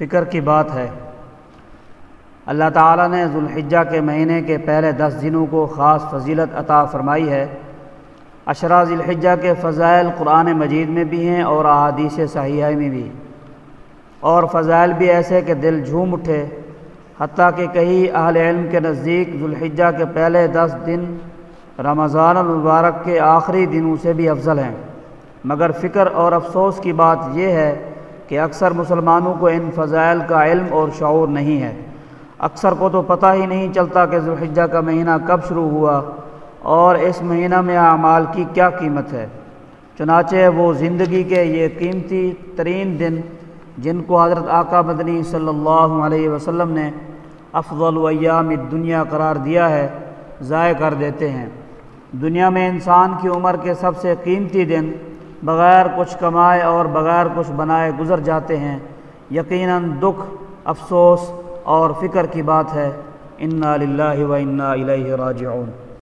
فکر کی بات ہے۔ اللہ تعالیٰ نے ذوالحجہ کے مہینے کے پہلے دس دنوں کو خاص فضیلت عطا فرمائی ہے۔ اشرا ذوالحجہ کے فضائل قرآن مجید میں بھی ہیں اور احادیث صحیحہ میں بھی۔ اور فضائل بھی ایسے کہ دل جھوم اٹھے۔ حتیٰ کہ کئی اہل علم کے نزدیک ذوالحجہ کے پہلے دس دن رمضان المبارک کے آخری دنوں سے بھی افضل ہیں۔ مگر فکر اور افسوس کی بات یہ ہے کہ اکثر مسلمانوں کو ان فضائل کا علم اور شعور نہیں ہے۔ اکثر کو تو پتہ ہی نہیں چلتا کہ ذوالحجہ کا مہینہ کب شروع ہوا اور اس مہینہ میں اعمال کی کیا قیمت ہے۔ چنانچہ وہ زندگی کے یہ قیمتی ترین دن جن کو حضرت آقا مدنی صلی اللہ علیہ وسلم نے افضل ایام دنیا قرار دیا ہے، ضائع کر دیتے ہیں۔ دنیا میں انسان کی عمر کے سب سے قیمتی دن بغیر کچھ کمائے اور بغیر کچھ بنائے گزر جاتے ہیں۔ یقیناً دکھ، افسوس اور فکر کی بات ہے۔ انا للہ و انا الیہ راجعون۔